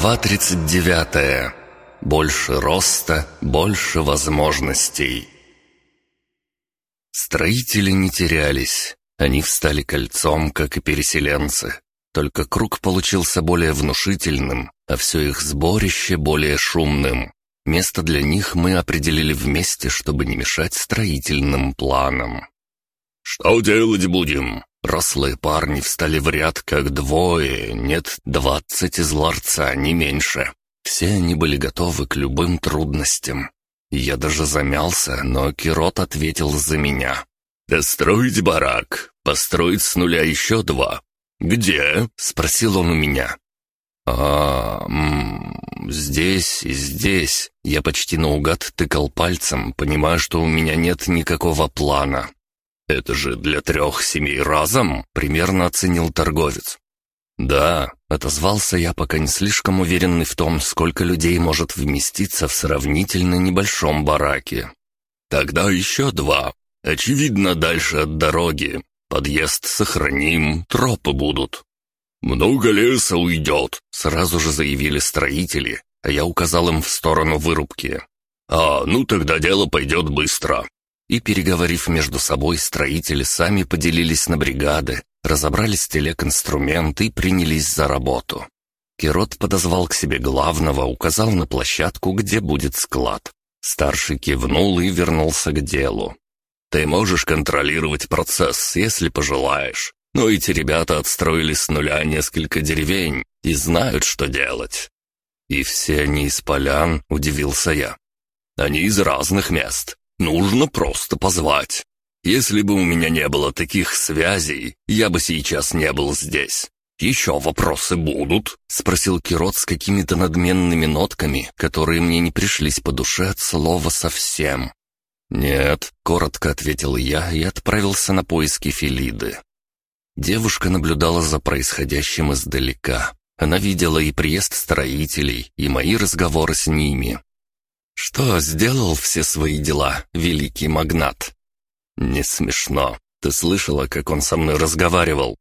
Глава 39. Больше роста, больше возможностей. Строители не терялись. Они встали кольцом, как и переселенцы. Только круг получился более внушительным, а все их сборище более шумным. Место для них мы определили вместе, чтобы не мешать строительным планам. «Что делать будем?» Рослые парни встали в ряд как двое, нет, двадцать из ларца, не меньше. Все они были готовы к любым трудностям. Я даже замялся, но Кирот ответил за меня. «Достроить барак, построить с нуля еще два». «Где?» — спросил он у меня. «А, м -м, здесь и здесь». Я почти наугад тыкал пальцем, понимая, что у меня нет никакого плана. «Это же для трех семей разом?» — примерно оценил торговец. «Да», — отозвался я, пока не слишком уверенный в том, сколько людей может вместиться в сравнительно небольшом бараке. «Тогда еще два. Очевидно, дальше от дороги. Подъезд сохраним, тропы будут». «Много леса уйдет», — сразу же заявили строители, а я указал им в сторону вырубки. «А, ну тогда дело пойдет быстро и, переговорив между собой, строители сами поделились на бригады, разобрали стелек-инструмент и принялись за работу. Кирот подозвал к себе главного, указал на площадку, где будет склад. Старший кивнул и вернулся к делу. «Ты можешь контролировать процесс, если пожелаешь. Но эти ребята отстроили с нуля несколько деревень и знают, что делать». «И все они из полян?» — удивился я. «Они из разных мест. Нужно просто позвать. Если бы у меня не было таких связей, я бы сейчас не был здесь. «Еще вопросы будут?» — спросил Кирот с какими-то надменными нотками, которые мне не пришлись по душе от слова совсем. «Нет», — коротко ответил я и отправился на поиски Филиды. Девушка наблюдала за происходящим издалека. Она видела и приезд строителей, и мои разговоры с ними. «Что, сделал все свои дела, великий магнат?» «Не смешно. Ты слышала, как он со мной разговаривал?»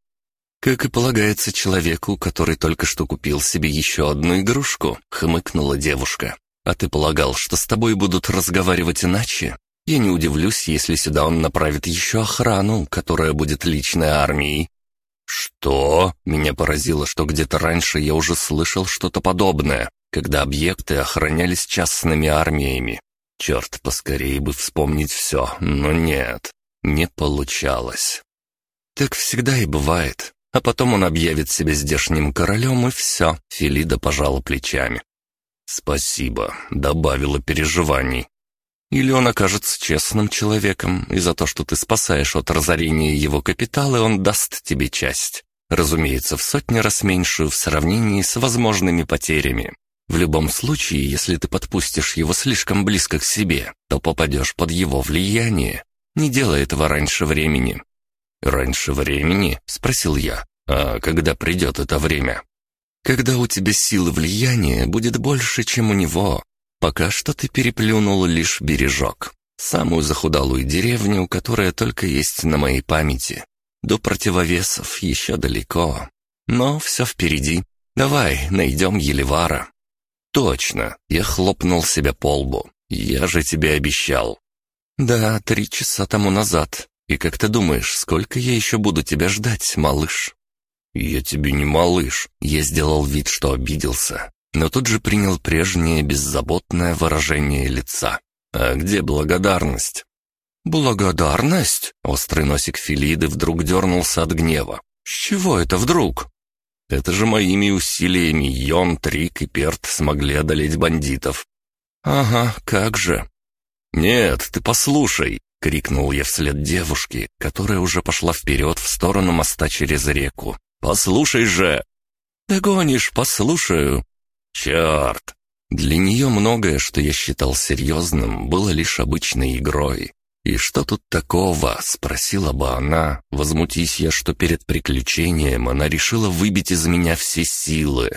«Как и полагается человеку, который только что купил себе еще одну игрушку», — хмыкнула девушка. «А ты полагал, что с тобой будут разговаривать иначе? Я не удивлюсь, если сюда он направит еще охрану, которая будет личной армией». «Что?» — меня поразило, что где-то раньше я уже слышал что-то подобное когда объекты охранялись частными армиями. Черт, поскорее бы вспомнить все, но нет, не получалось. Так всегда и бывает. А потом он объявит себя здешним королем, и все. Филида пожала плечами. «Спасибо», — добавила переживаний. «Или он окажется честным человеком, и за то, что ты спасаешь от разорения его капитала, он даст тебе часть. Разумеется, в сотни раз меньшую в сравнении с возможными потерями. В любом случае, если ты подпустишь его слишком близко к себе, то попадешь под его влияние. Не делай этого раньше времени». «Раньше времени?» — спросил я. «А когда придет это время?» «Когда у тебя силы влияния будет больше, чем у него. Пока что ты переплюнул лишь бережок. Самую захудалую деревню, которая только есть на моей памяти. До противовесов еще далеко. Но все впереди. Давай, найдем Елевара. «Точно!» — я хлопнул себя по лбу. «Я же тебе обещал». «Да, три часа тому назад. И как ты думаешь, сколько я еще буду тебя ждать, малыш?» «Я тебе не малыш». Я сделал вид, что обиделся, но тут же принял прежнее беззаботное выражение лица. «А где благодарность?» «Благодарность?» Острый носик Филиды вдруг дернулся от гнева. «С чего это вдруг?» Это же моими усилиями Йон, Трик и Перт смогли одолеть бандитов. Ага, как же. Нет, ты послушай, — крикнул я вслед девушке, которая уже пошла вперед в сторону моста через реку. «Послушай же!» «Догонишь, послушаю!» «Черт!» Для нее многое, что я считал серьезным, было лишь обычной игрой. «И что тут такого?» — спросила бы она. Возмутись я, что перед приключением она решила выбить из меня все силы.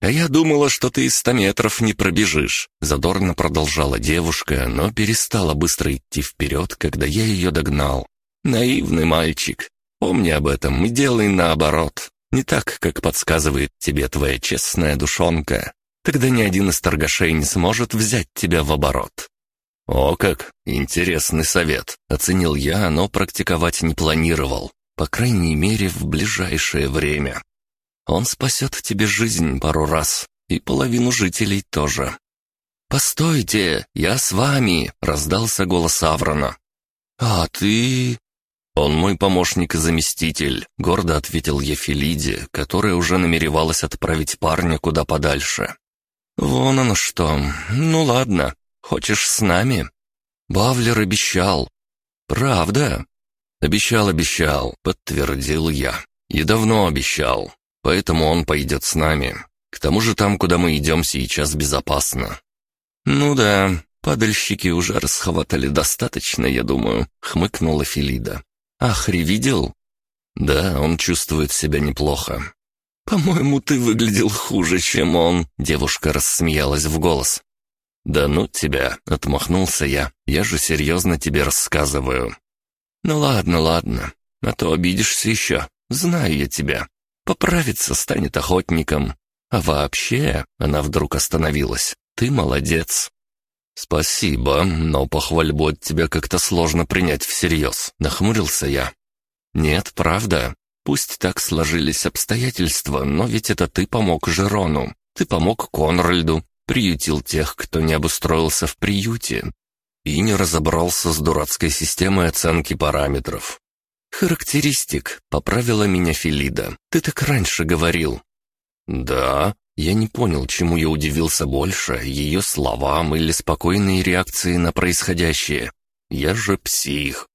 «А я думала, что ты из ста метров не пробежишь», — задорно продолжала девушка, но перестала быстро идти вперед, когда я ее догнал. «Наивный мальчик. Помни об этом и делай наоборот. Не так, как подсказывает тебе твоя честная душонка. Тогда ни один из торгашей не сможет взять тебя в оборот. «О как! Интересный совет!» — оценил я, но практиковать не планировал. По крайней мере, в ближайшее время. Он спасет тебе жизнь пару раз, и половину жителей тоже. «Постойте, я с вами!» — раздался голос Аврона. «А ты...» «Он мой помощник и заместитель», — гордо ответил Ефилиде, которая уже намеревалась отправить парня куда подальше. «Вон оно что. Ну ладно. Хочешь с нами?» Бавлер обещал. «Правда?» «Обещал, обещал», — подтвердил я. «И давно обещал. Поэтому он пойдет с нами. К тому же там, куда мы идем, сейчас безопасно». «Ну да, падальщики уже расхватали достаточно, я думаю», — хмыкнула Филида. «Ахри видел?» «Да, он чувствует себя неплохо. «По-моему, ты выглядел хуже, чем он», — девушка рассмеялась в голос. «Да ну тебя», — отмахнулся я, — «я же серьезно тебе рассказываю». «Ну ладно, ладно, а то обидишься еще, знаю я тебя. Поправиться станет охотником. А вообще, она вдруг остановилась, ты молодец». «Спасибо, но похвальбу от тебя как-то сложно принять всерьез», — нахмурился я. «Нет, правда. Пусть так сложились обстоятельства, но ведь это ты помог Жерону. Ты помог Конральду, приютил тех, кто не обустроился в приюте. И не разобрался с дурацкой системой оценки параметров. «Характеристик», — поправила меня Филида. «Ты так раньше говорил». «Да?» Я не понял, чему я удивился больше, ее словам или спокойной реакции на происходящее. Я же псих.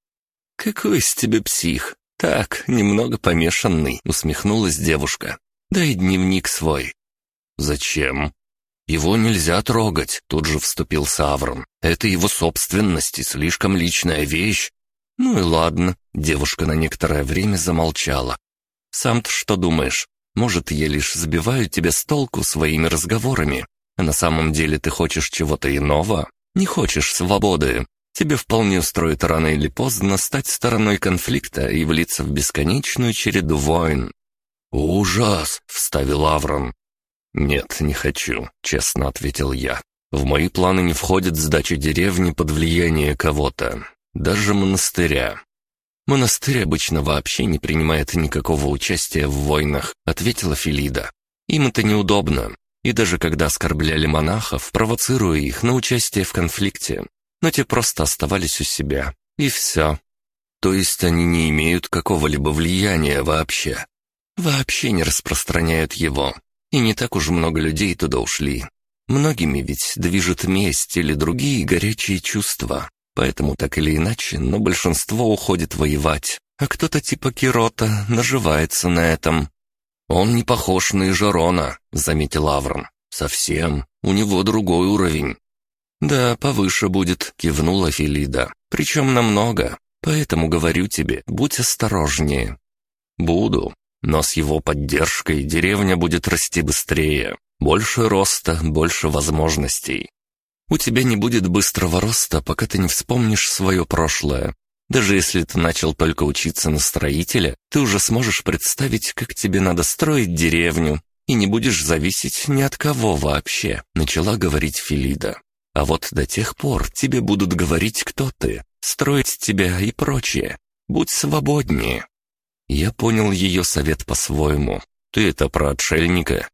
«Какой из тебя псих?» «Так, немного помешанный», — усмехнулась девушка. «Дай дневник свой». «Зачем?» «Его нельзя трогать», — тут же вступил Саврон. «Это его собственность и слишком личная вещь». «Ну и ладно», — девушка на некоторое время замолчала. «Сам-то что думаешь? Может, я лишь сбиваю тебя с толку своими разговорами, а на самом деле ты хочешь чего-то иного? Не хочешь свободы? Тебе вполне устроит рано или поздно стать стороной конфликта и влиться в бесконечную череду войн». «Ужас!» — вставил Аврон. «Нет, не хочу», — честно ответил я. «В мои планы не входит сдача деревни под влияние кого-то, даже монастыря». «Монастырь обычно вообще не принимает никакого участия в войнах», — ответила Филида. «Им это неудобно, и даже когда оскорбляли монахов, провоцируя их на участие в конфликте, но те просто оставались у себя. И все. То есть они не имеют какого-либо влияния вообще. Вообще не распространяют его. И не так уж много людей туда ушли. Многими ведь движет месть или другие горячие чувства. Поэтому так или иначе, но большинство уходит воевать. А кто-то типа Кирота наживается на этом. «Он не похож на Ижарона», — заметил Аврон. «Совсем. У него другой уровень. «Да, повыше будет», — кивнула Филида. «Причем намного. Поэтому говорю тебе, будь осторожнее». «Буду. Но с его поддержкой деревня будет расти быстрее. Больше роста, больше возможностей. У тебя не будет быстрого роста, пока ты не вспомнишь свое прошлое. Даже если ты начал только учиться на строителя, ты уже сможешь представить, как тебе надо строить деревню, и не будешь зависеть ни от кого вообще», — начала говорить Филида. А вот до тех пор тебе будут говорить, кто ты, строить тебя и прочее. Будь свободнее». Я понял ее совет по-своему. «Ты это про отшельника?»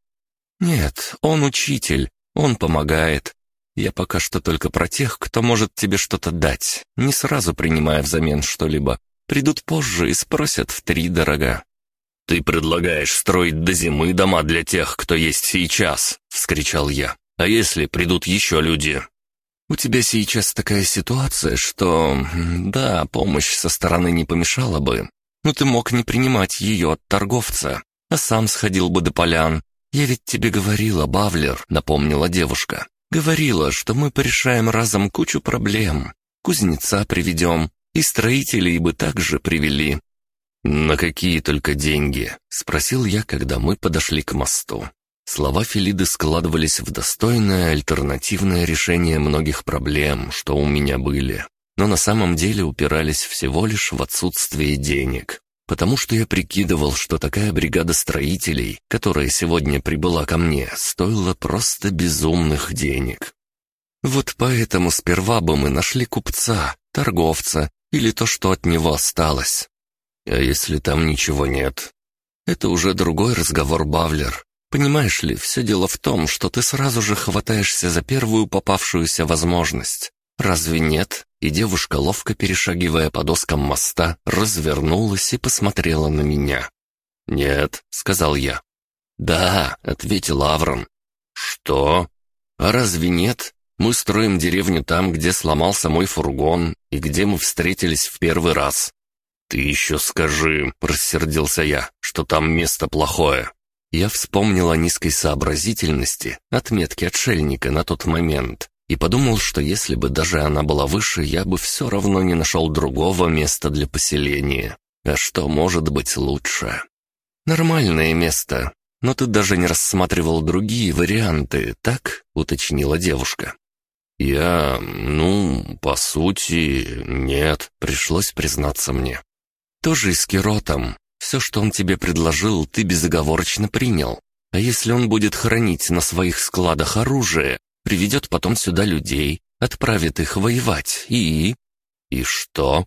«Нет, он учитель, он помогает. Я пока что только про тех, кто может тебе что-то дать, не сразу принимая взамен что-либо. Придут позже и спросят в три дорога». «Ты предлагаешь строить до зимы дома для тех, кто есть сейчас!» — вскричал я. А если придут еще люди? У тебя сейчас такая ситуация, что... Да, помощь со стороны не помешала бы. Но ты мог не принимать ее от торговца, а сам сходил бы до полян. Я ведь тебе говорила, Бавлер, напомнила девушка. Говорила, что мы порешаем разом кучу проблем. Кузнеца приведем, и строителей бы также привели. «На какие только деньги?» — спросил я, когда мы подошли к мосту. Слова Филиды складывались в достойное альтернативное решение многих проблем, что у меня были, но на самом деле упирались всего лишь в отсутствие денег. потому что я прикидывал, что такая бригада строителей, которая сегодня прибыла ко мне, стоила просто безумных денег. Вот поэтому сперва бы мы нашли купца, торговца или то, что от него осталось. А если там ничего нет? Это уже другой разговор, Бавлер. Понимаешь ли, все дело в том, что ты сразу же хватаешься за первую попавшуюся возможность. Разве нет? И девушка, ловко перешагивая по доскам моста, развернулась и посмотрела на меня. «Нет», — сказал я. «Да», — ответил Аврон. «Что? А разве нет? Мы строим деревню там, где сломался мой фургон и где мы встретились в первый раз». «Ты еще скажи», — рассердился я, — «что там место плохое». Я вспомнил о низкой сообразительности, отметке отшельника на тот момент, и подумал, что если бы даже она была выше, я бы все равно не нашел другого места для поселения. А что может быть лучше? Нормальное место, но ты даже не рассматривал другие варианты, так?» — уточнила девушка. «Я... ну, по сути, нет», — пришлось признаться мне. «Тоже и с Киротом. Все, что он тебе предложил, ты безоговорочно принял. А если он будет хранить на своих складах оружие, приведет потом сюда людей, отправит их воевать и... И что?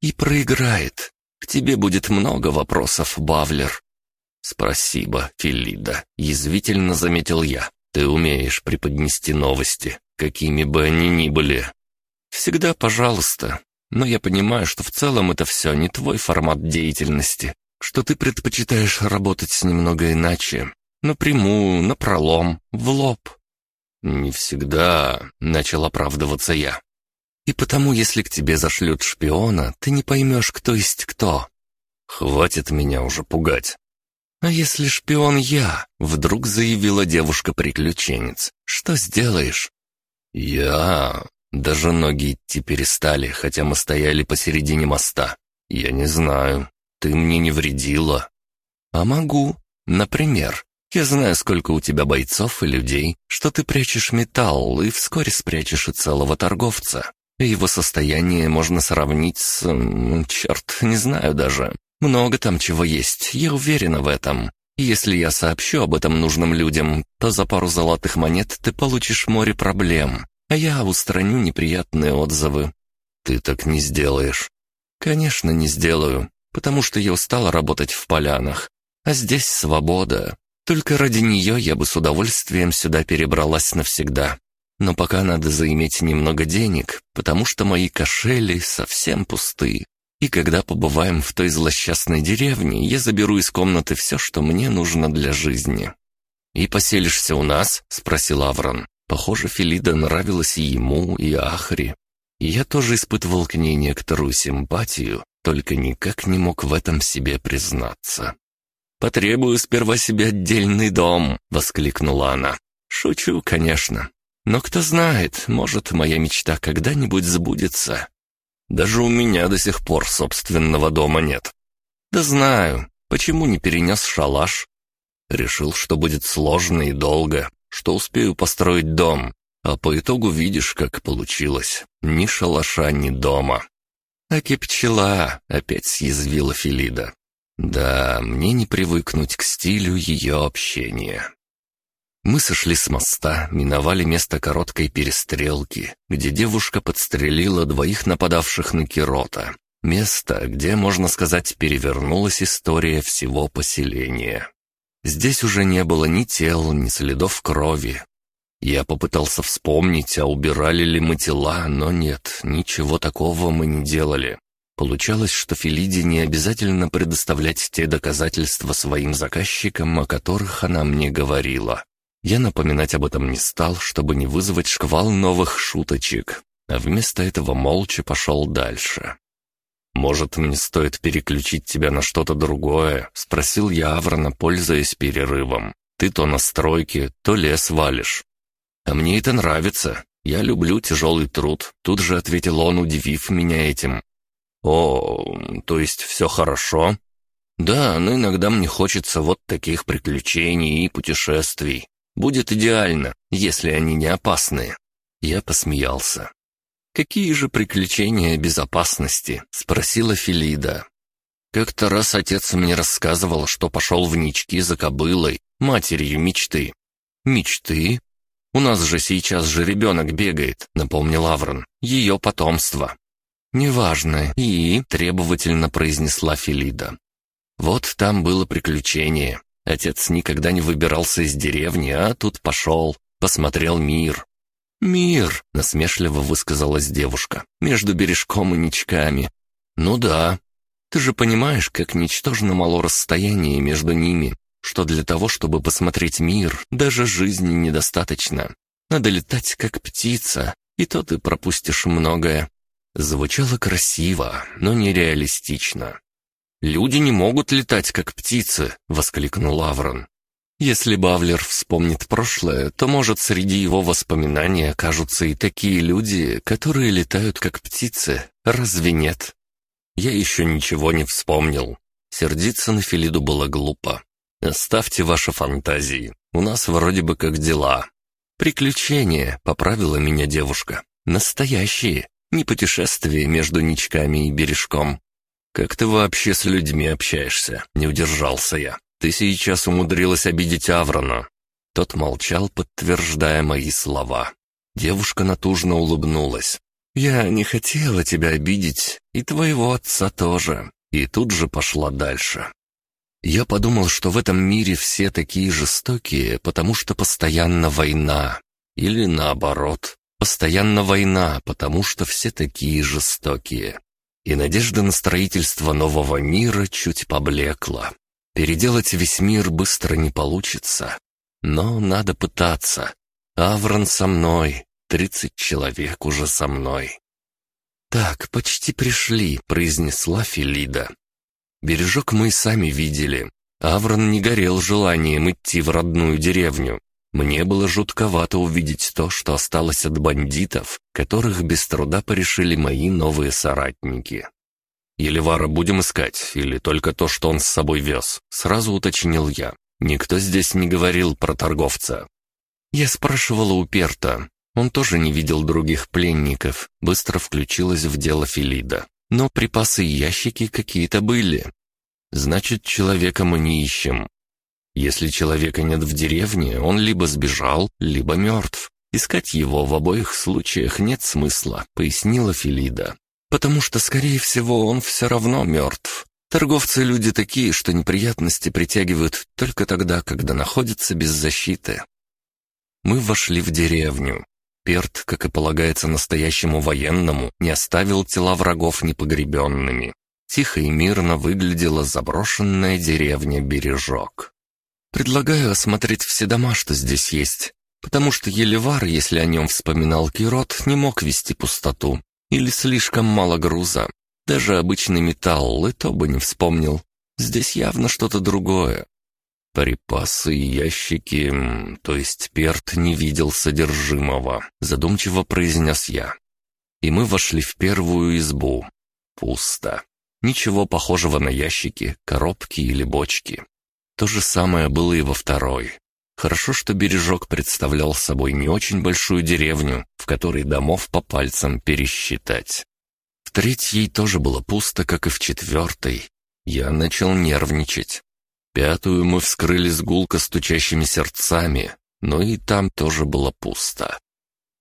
И проиграет. К тебе будет много вопросов, Бавлер. Спасибо, Филида, язвительно заметил я. Ты умеешь преподнести новости, какими бы они ни были. Всегда пожалуйста. Но я понимаю, что в целом это все не твой формат деятельности, что ты предпочитаешь работать немного иначе, напрямую, напролом, в лоб. «Не всегда», — начал оправдываться я. «И потому, если к тебе зашлют шпиона, ты не поймешь, кто есть кто». «Хватит меня уже пугать». «А если шпион я?» — вдруг заявила девушка-приключенец. «Что сделаешь?» «Я...» Даже ноги идти перестали, хотя мы стояли посередине моста. «Я не знаю. Ты мне не вредила». «А могу. Например, я знаю, сколько у тебя бойцов и людей, что ты прячешь металл и вскоре спрячешь и целого торговца. Его состояние можно сравнить с... черт, не знаю даже. Много там чего есть, я уверена в этом. Если я сообщу об этом нужным людям, то за пару золотых монет ты получишь море проблем, а я устраню неприятные отзывы. Ты так не сделаешь. Конечно, не сделаю, потому что я устала работать в полянах. А здесь свобода. Только ради нее я бы с удовольствием сюда перебралась навсегда. Но пока надо заиметь немного денег, потому что мои кошели совсем пусты. И когда побываем в той злосчастной деревне, я заберу из комнаты все, что мне нужно для жизни». «И поселишься у нас?» — спросил Аврон. Похоже, Филида нравилась и ему, и Ахри. И я тоже испытывал к ней некоторую симпатию, только никак не мог в этом себе признаться. «Потребую сперва себе отдельный дом», — воскликнула она. «Шучу, конечно. Но кто знает, может, моя мечта когда-нибудь сбудется. Даже у меня до сих пор собственного дома нет. Да знаю, почему не перенес шалаш? Решил, что будет сложно и долго, что успею построить дом, а по итогу видишь, как получилось. Ни шалаша, ни дома. «Аки пчела!» — опять съязвила Филида. Да, мне не привыкнуть к стилю ее общения. Мы сошли с моста, миновали место короткой перестрелки, где девушка подстрелила двоих нападавших на Кирота. Место, где, можно сказать, перевернулась история всего поселения. Здесь уже не было ни тел, ни следов крови. Я попытался вспомнить, а убирали ли мы тела, но нет, ничего такого мы не делали. Получалось, что Филиде не обязательно предоставлять те доказательства своим заказчикам, о которых она мне говорила. Я напоминать об этом не стал, чтобы не вызвать шквал новых шуточек, а вместо этого молча пошел дальше. «Может, мне стоит переключить тебя на что-то другое?» — спросил я Аврона, пользуясь перерывом. «Ты то на стройке, то лес валишь». «А мне это нравится. Я люблю тяжелый труд», — тут же ответил он, удивив меня этим. «О, то есть все хорошо?» «Да, но иногда мне хочется вот таких приключений и путешествий. Будет идеально, если они не опасные». Я посмеялся. «Какие же приключения безопасности?» — спросила Филида. Как-то раз отец мне рассказывал, что пошел в нички за кобылой, матерью мечты. Мечты? У нас же сейчас же ребенок бегает, напомнил Аврон. Ее потомство. «Неважно, и...» — требовательно произнесла Филида. «Вот там было приключение. Отец никогда не выбирался из деревни, а тут пошел, посмотрел мир. «Мир!» — насмешливо высказалась девушка. «Между бережком и ничками». «Ну да. Ты же понимаешь, как ничтожно мало расстояние между ними, что для того, чтобы посмотреть мир, даже жизни недостаточно. Надо летать, как птица, и то ты пропустишь многое». Звучало красиво, но нереалистично. «Люди не могут летать, как птицы!» — воскликнул Аврон. Если Бавлер вспомнит прошлое, то, может, среди его воспоминаний окажутся и такие люди, которые летают как птицы. Разве нет? Я еще ничего не вспомнил. Сердиться на Филиду было глупо. Оставьте ваши фантазии. У нас вроде бы как дела. Приключения, поправила меня девушка. Настоящие, не путешествия между ничками и бережком. Как ты вообще с людьми общаешься? Не удержался я. Ты сейчас умудрилась обидеть Аврона». Тот молчал, подтверждая мои слова. Девушка натужно улыбнулась. «Я не хотела тебя обидеть, и твоего отца тоже». И тут же пошла дальше. Я подумал, что в этом мире все такие жестокие, потому что постоянно война. Или наоборот, постоянно война, потому что все такие жестокие. И надежда на строительство нового мира чуть поблекла. Переделать весь мир быстро не получится. Но надо пытаться. Аврон со мной. Тридцать человек уже со мной. «Так, почти пришли», — произнесла Филида. Бережок мы и сами видели. Аврон не горел желанием идти в родную деревню. Мне было жутковато увидеть то, что осталось от бандитов, которых без труда порешили мои новые соратники. «Елевара будем искать, или только то, что он с собой вез?» Сразу уточнил я. Никто здесь не говорил про торговца. Я спрашивала у Перта. Он тоже не видел других пленников. Быстро включилась в дело Филида. Но припасы и ящики какие-то были. Значит, человека мы не ищем. Если человека нет в деревне, он либо сбежал, либо мертв. Искать его в обоих случаях нет смысла, пояснила Филида потому что, скорее всего, он все равно мертв. Торговцы люди такие, что неприятности притягивают только тогда, когда находятся без защиты. Мы вошли в деревню. Перт, как и полагается настоящему военному, не оставил тела врагов непогребенными. Тихо и мирно выглядела заброшенная деревня Бережок. Предлагаю осмотреть все дома, что здесь есть, потому что Елевар, если о нем вспоминал Кирот, не мог вести пустоту. Или слишком мало груза. Даже обычный металл и то бы не вспомнил. Здесь явно что-то другое. Припасы и ящики, то есть Перт не видел содержимого, задумчиво произнес я. И мы вошли в первую избу. Пусто. Ничего похожего на ящики, коробки или бочки. То же самое было и во второй. Хорошо, что бережок представлял собой не очень большую деревню, в которой домов по пальцам пересчитать. В третьей тоже было пусто, как и в четвертой. Я начал нервничать. Пятую мы вскрыли с гулко стучащими сердцами, но и там тоже было пусто.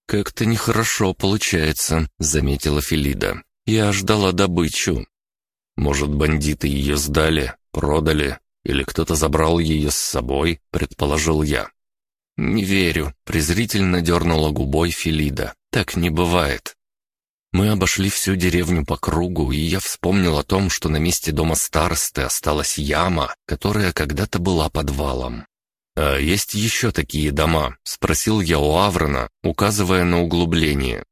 «Как-то нехорошо получается», — заметила Филида. «Я ждала добычу». «Может, бандиты ее сдали, продали, или кто-то забрал ее с собой, предположил я. «Не верю», — презрительно дернула губой Филида. «Так не бывает». Мы обошли всю деревню по кругу, и я вспомнил о том, что на месте дома старосты осталась яма, которая когда-то была подвалом. «А есть еще такие дома?» — спросил я у Аврона, указывая на углубление.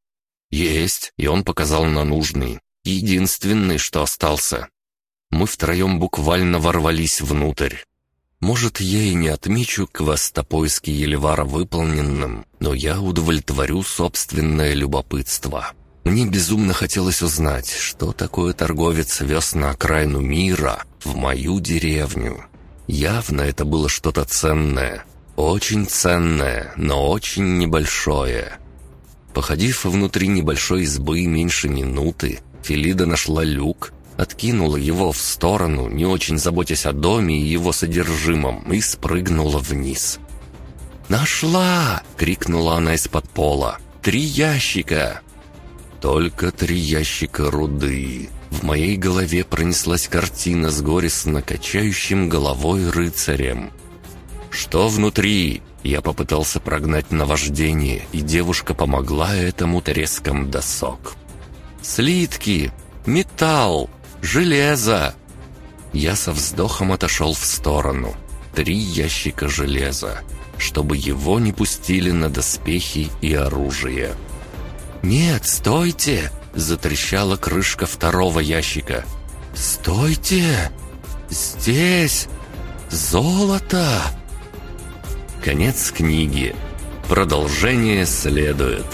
«Есть», — и он показал на нужный. «Единственный, что остался. Мы втроем буквально ворвались внутрь. Может, я и не отмечу квестопоиски Елевара выполненным, но я удовлетворю собственное любопытство. Мне безумно хотелось узнать, что такое торговец вез на окраину мира, в мою деревню. Явно это было что-то ценное. Очень ценное, но очень небольшое. Походив внутри небольшой избы меньше минуты, Филида нашла люк откинула его в сторону, не очень заботясь о доме и его содержимом, и спрыгнула вниз. «Нашла!» — крикнула она из-под пола. «Три ящика!» «Только три ящика руды!» В моей голове пронеслась картина с горестно качающим головой рыцарем. «Что внутри?» Я попытался прогнать наваждение, и девушка помогла этому треском досок. «Слитки! Металл! Железо!» Я со вздохом отошел в сторону. Три ящика железа, чтобы его не пустили на доспехи и оружие. «Нет, стойте!» — затрещала крышка второго ящика. «Стойте! Здесь золото!» Конец книги. Продолжение следует.